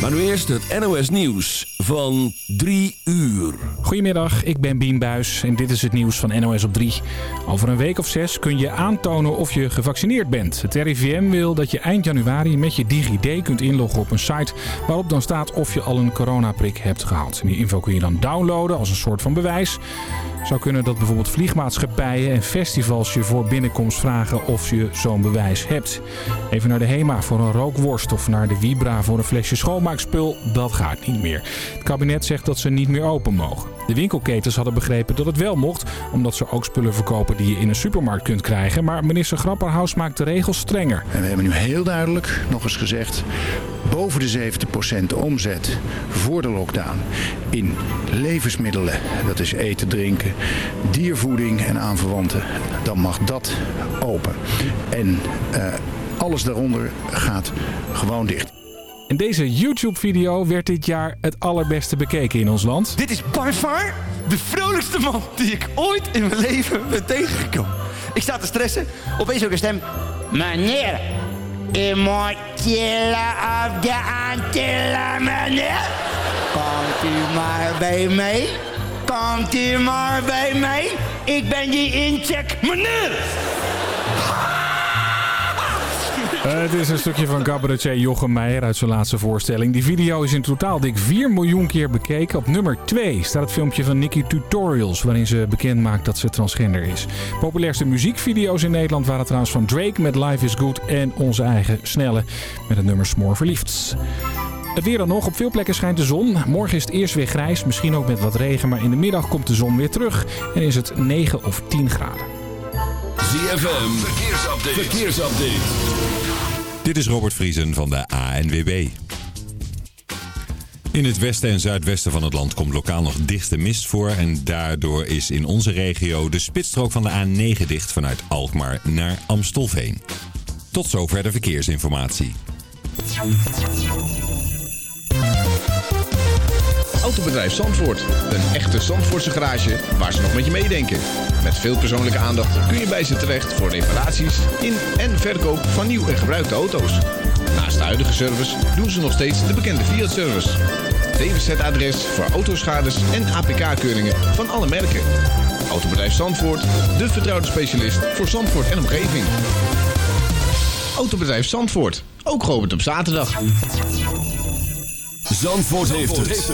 Maar nu eerst het NOS Nieuws van 3 uur. Goedemiddag, ik ben Bien Buis en dit is het nieuws van NOS op 3. Over een week of zes kun je aantonen of je gevaccineerd bent. Het RIVM wil dat je eind januari met je DigiD kunt inloggen op een site... waarop dan staat of je al een coronaprik hebt gehad. die info kun je dan downloaden als een soort van bewijs zou kunnen dat bijvoorbeeld vliegmaatschappijen en festivals je voor binnenkomst vragen of je zo'n bewijs hebt. Even naar de HEMA voor een rookworst of naar de Vibra voor een flesje schoonmaakspul, dat gaat niet meer. Het kabinet zegt dat ze niet meer open mogen. De winkelketens hadden begrepen dat het wel mocht, omdat ze ook spullen verkopen die je in een supermarkt kunt krijgen. Maar minister Grapperhaus maakt de regels strenger. En we hebben nu heel duidelijk nog eens gezegd, boven de 70% omzet voor de lockdown in levensmiddelen, dat is eten, drinken, diervoeding en aanverwanten, dan mag dat open. En uh, alles daaronder gaat gewoon dicht. En deze YouTube-video werd dit jaar het allerbeste bekeken in ons land. Dit is by far de vrolijkste man die ik ooit in mijn leven ben tegengekomen. Ik sta te stressen, opeens ook een stem. Meneer, immortele op de Antillen, meneer. Komt u maar bij mij? Komt u maar bij mij? Ik ben die incheck, meneer. Uh, het is een stukje van cabaretier Jochem Meijer uit zijn laatste voorstelling. Die video is in totaal dik 4 miljoen keer bekeken. Op nummer 2 staat het filmpje van Nicky Tutorials... waarin ze bekend maakt dat ze transgender is. Populairste muziekvideo's in Nederland waren trouwens van Drake met Life is Good... en onze eigen Snelle met het nummer Smoor Verliefd. Het weer dan nog. Op veel plekken schijnt de zon. Morgen is het eerst weer grijs, misschien ook met wat regen... maar in de middag komt de zon weer terug en is het 9 of 10 graden. ZFM, verkeersupdate. verkeersupdate. Dit is Robert Vriesen van de ANWB. In het westen en zuidwesten van het land komt lokaal nog dichte mist voor. En daardoor is in onze regio de spitsstrook van de A9 dicht vanuit Alkmaar naar Amstelveen. Tot zover de verkeersinformatie. Autobedrijf Zandvoort. Een echte Zandvoortse garage waar ze nog met je meedenken. Met veel persoonlijke aandacht kun je bij ze terecht voor reparaties in en verkoop van nieuw en gebruikte auto's. Naast de huidige service doen ze nog steeds de bekende Fiat-service. DWZ-adres voor autoschades en APK-keuringen van alle merken. Autobedrijf Zandvoort, de vertrouwde specialist voor Zandvoort en omgeving. Autobedrijf Zandvoort, ook geopend op zaterdag. Zandvoort, heeft, het.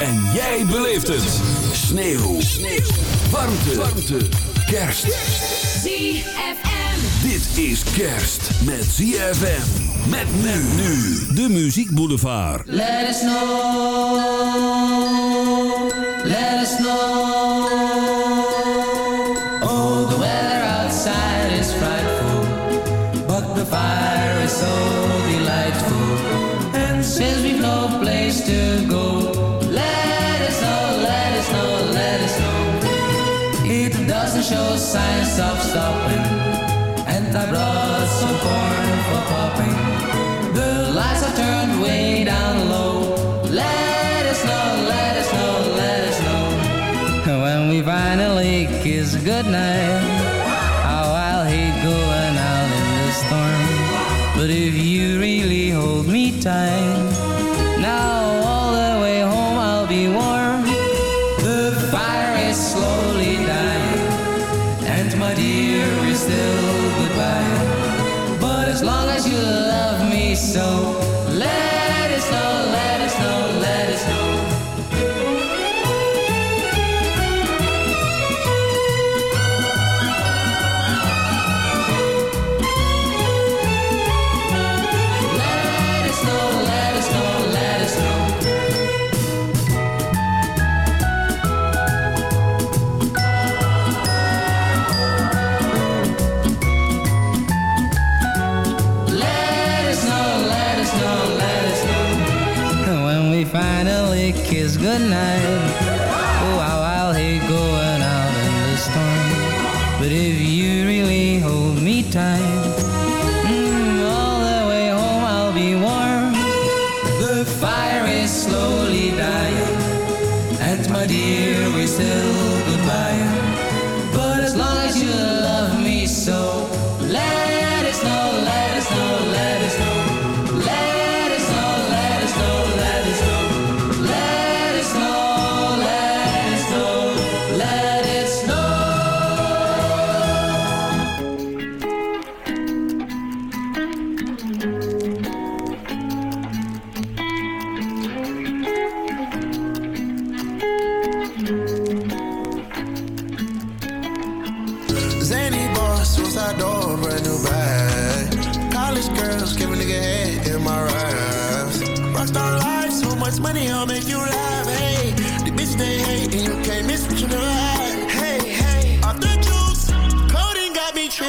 En jij beleeft het. Sneeuw. Sneeuw. Warmte. Warmte. Kerst. ZFM. Dit is kerst met ZFM. Met men nu. De Muziek Boulevard. Let us know. Hold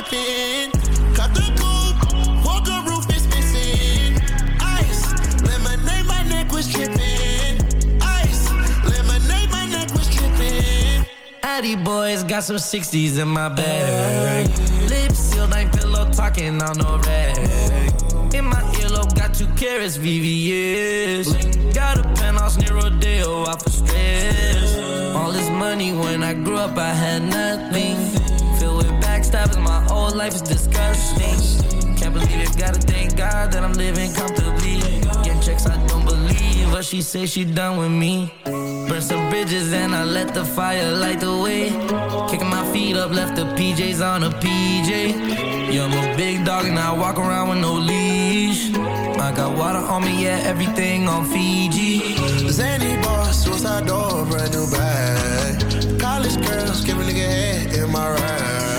tripping. Cut the coupe, walker roof is missing. Ice, lemonade, my neck was tripping. Ice, lemonade, my neck was tripping. Addy boys got some 60s in my bag. Lips sealed, ain't pillow talking on no rag. In my earlobe, got two carats, VVS. Got a penthouse near Rodeo, out for stress. All this money when I grew up, I had nothing. With backstabbing, my whole life is disgusting. Can't believe it, gotta thank God that I'm living comfortably. Getting checks, I don't believe, but she say she done with me. Burn some bridges and I let the fire light the way. Kicking my feet up, left the PJs on a PJ. Yeah, I'm a big dog and I walk around with no leash. I got water on me, yeah, everything on Fiji. Zany boss, suicide door, brand new bag. College girls, give a nigga head in my raps.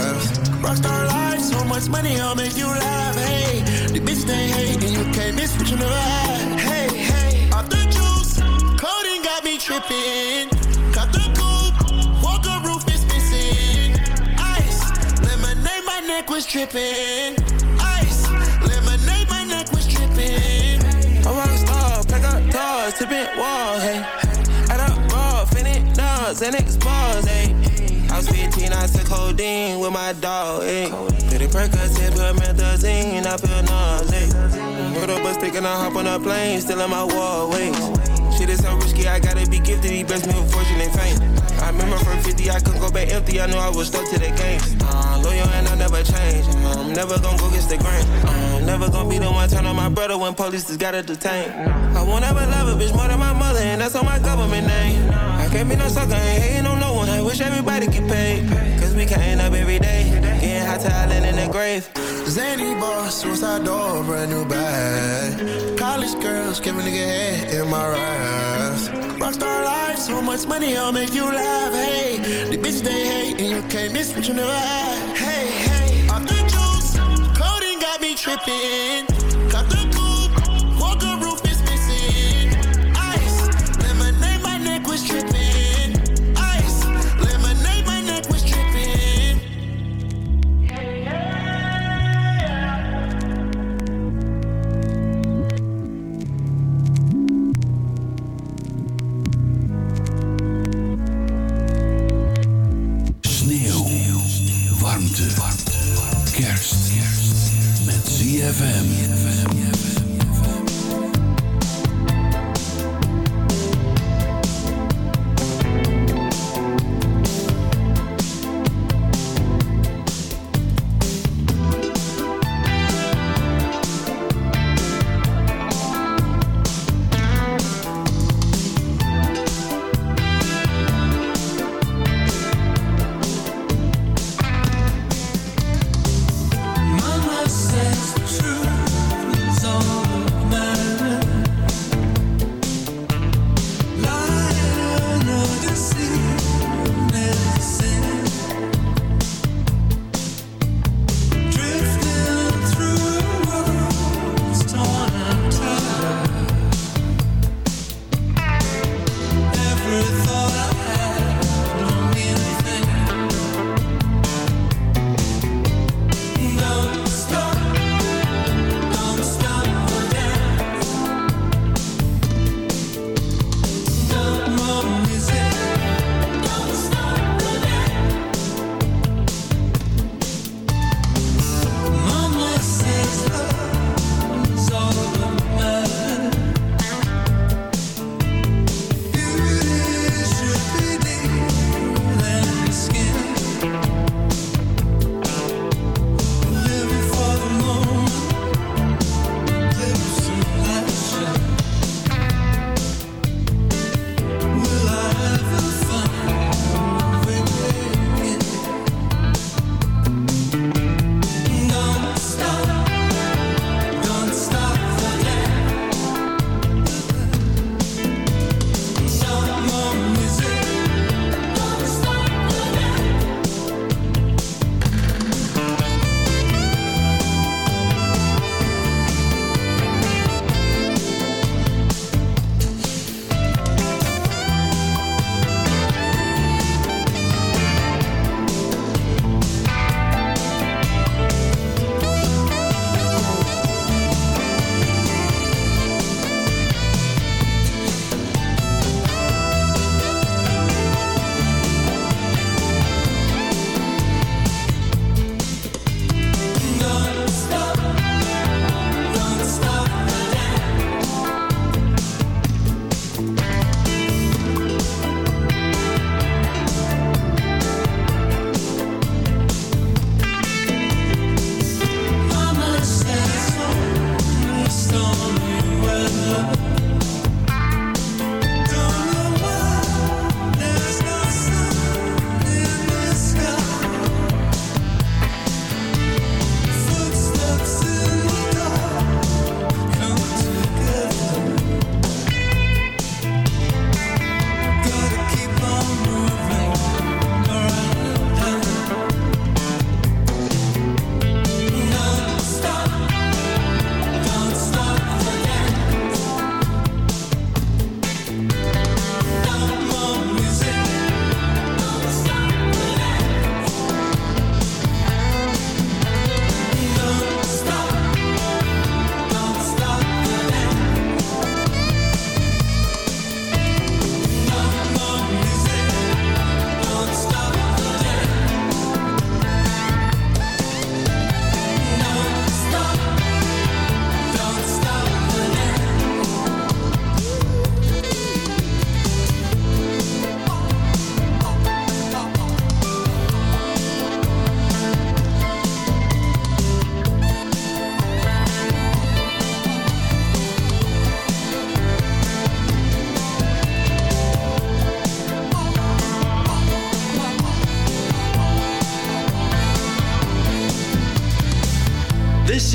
Rockstar life, so much money, I'll make you laugh. Hey, the bitch they hate, and you can't miss what you never had. Hey, hey, off the juice, codeine got me tripping. Cut the coupe, walker roof is missing. Ice, lemonade, my neck was tripping. Ice, lemonade, my neck was tripping. A rock star, pack up doors, tipping walls, hey. Add up raw, finish dogs, and expose, hey. Was 15, I took codeine with my dog, hey. Pretty Percocet, put methazine, I feel nauseous. Put up a stick and I hop on a plane, still in my wall, wait. Shit is so risky, I gotta be gifted, he blessed me with fortune and fame. I remember from 50, I couldn't go back empty, I knew I was stuck to the game. Uh, loyal and I never change, I'm never gonna go against the grain. I'm never gonna be the one turn on my brother when police just gotta detain. I won't ever love a bitch more than my mother, and that's on my government name. I can't be no sucker, ain't hating no I wish everybody get paid. Cause we can't up every day, getting hot talent in the grave. Zany boss, suicide door, brand new bag. College girls, give a nigga head in my raps. Rockstar life, so much money, I'll make you laugh. Hey, the bitch they hate, and you can't miss what you never had. Hey, hey, off the juice, codeine got me tripping.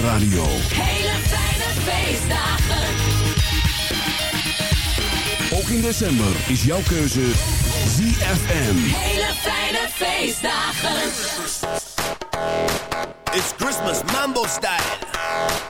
De radio. Hele fijne feestdagen. Ook in december is jouw keuze ZFM. Hele fijne feestdagen. It's Christmas mambo style.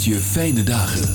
Je fijne dagen.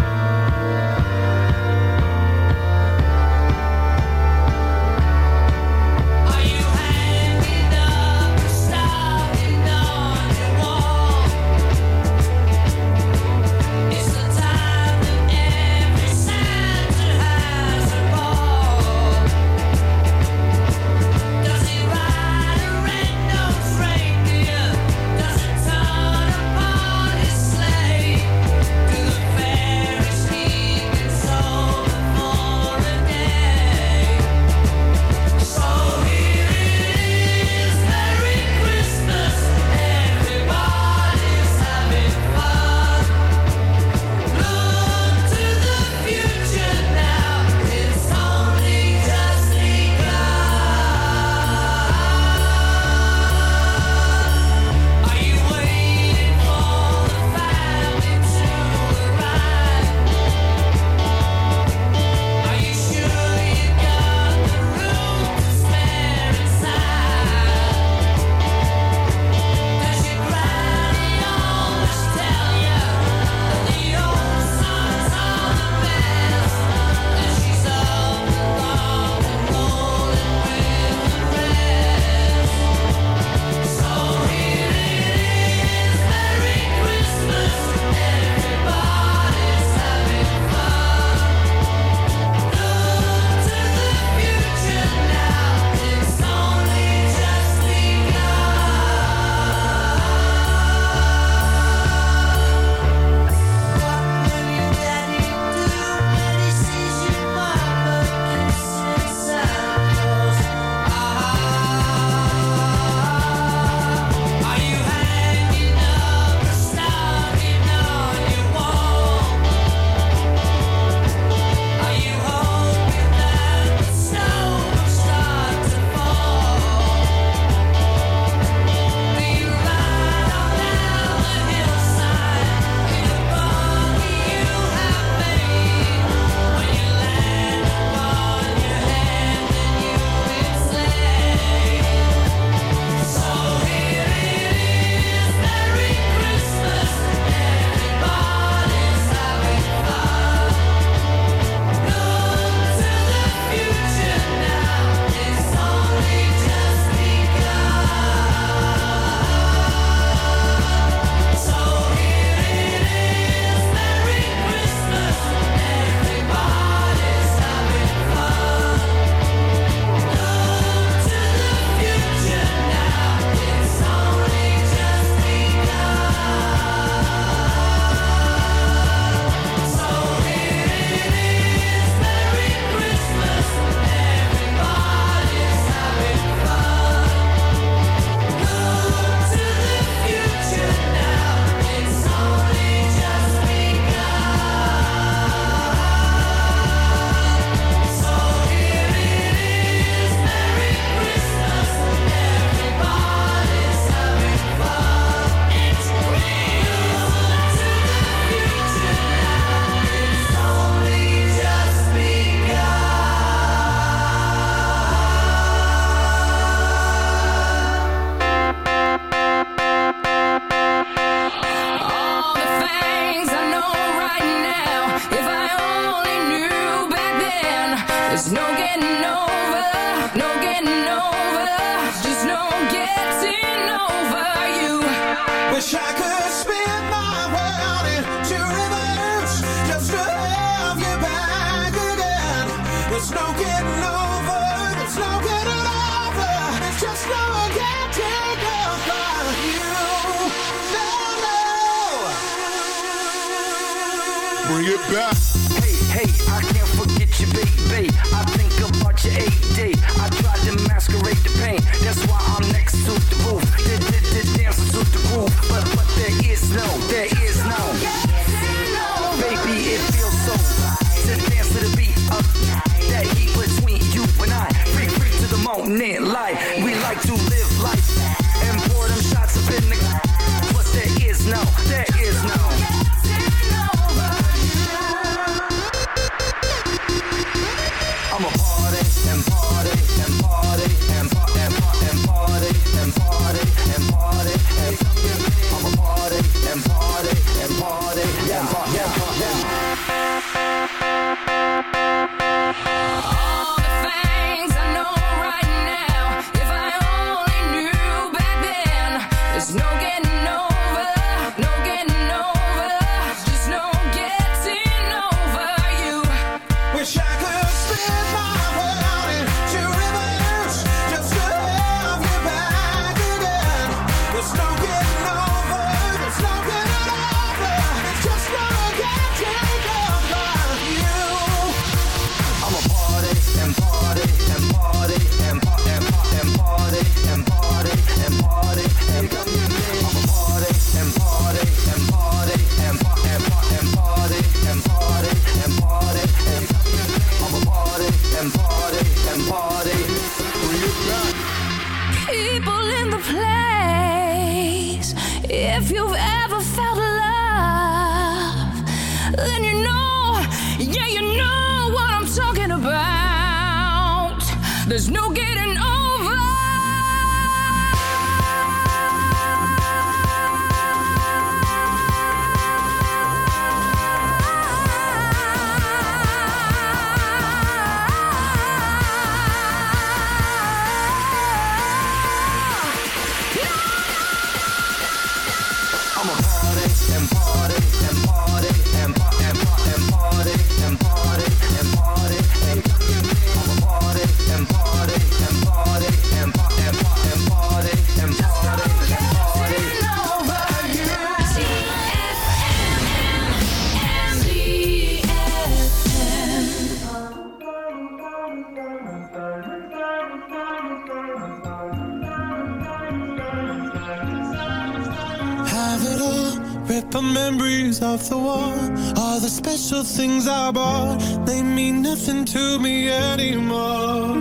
the things I bought, they mean nothing to me anymore.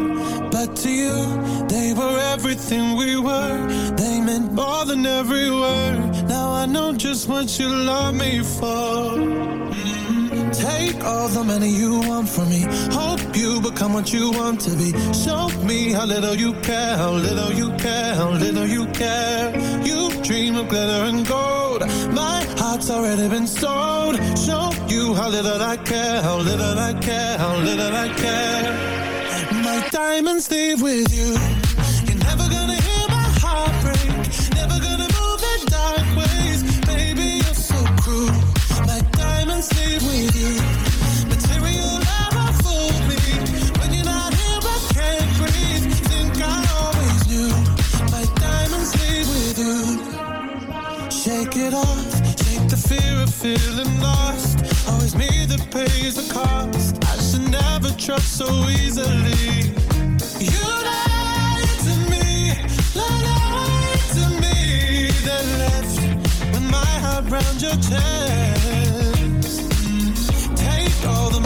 But to you, they were everything we were. They meant more than every word. Now I know just what you love me for. Mm-hmm. Take all the money you want from me you become what you want to be. Show me how little you care, how little you care, how little you care. You dream of glitter and gold. My heart's already been sold. Show you how little I care, how little I care, how little I care. My diamonds leave with you. You're never gonna hear my heart break. Never gonna move in dark ways. Baby, you're so cruel. My diamonds leave with you. Material love. it off. Take the fear of feeling lost. Always me that pays the cost. I should never trust so easily. You lied to me, lied to me. Then left with my heart round your chest. Take all the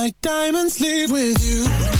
my diamonds leave with you.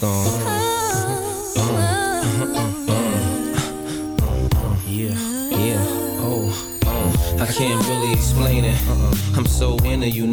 There's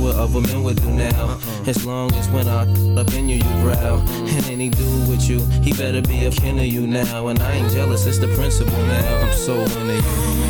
what other men would do now. Uh-uh. As long as when I up in you, you growl. Uh-uh. And any dude with you, he better be a kin of you now. And I ain't jealous, it's the principle now. I'm so into you.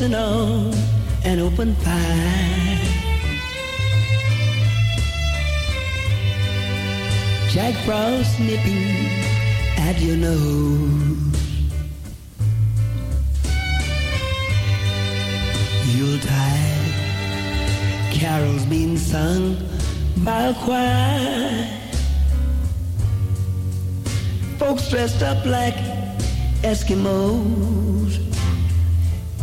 Roasting an open fire. Jack Frost nipping at your nose. Yuletide carols being sung by a choir. Folks dressed up like Eskimos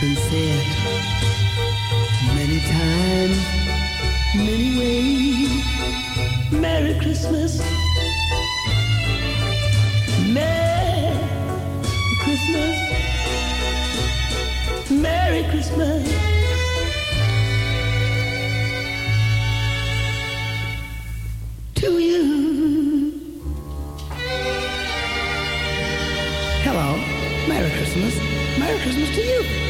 Been said many times, many ways. Merry Christmas. Merry Christmas. Merry Christmas. To you. Hello. Merry Christmas. Merry Christmas to you.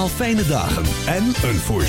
Allemaal fijne dagen en een voorspoedig